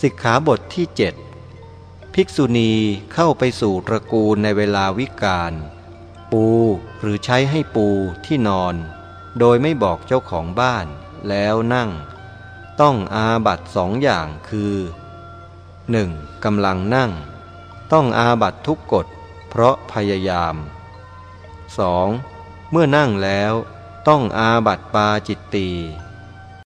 สิกขาบทที่เจ็ดภิกษุณีเข้าไปสู่ตระกูลในเวลาวิกาลปูหรือใช้ให้ปูที่นอน โดยไม่บอกเจ้าของบ้าน แล้วนั่ง ต้องอาบัตสองอย่างคือ 1. กำลังนั่ง ต้องอาบัตทุกกฎ เพราะพยายาม 2. เมื่อนั่งแล้ว ต้องอาบัตปาจิตตี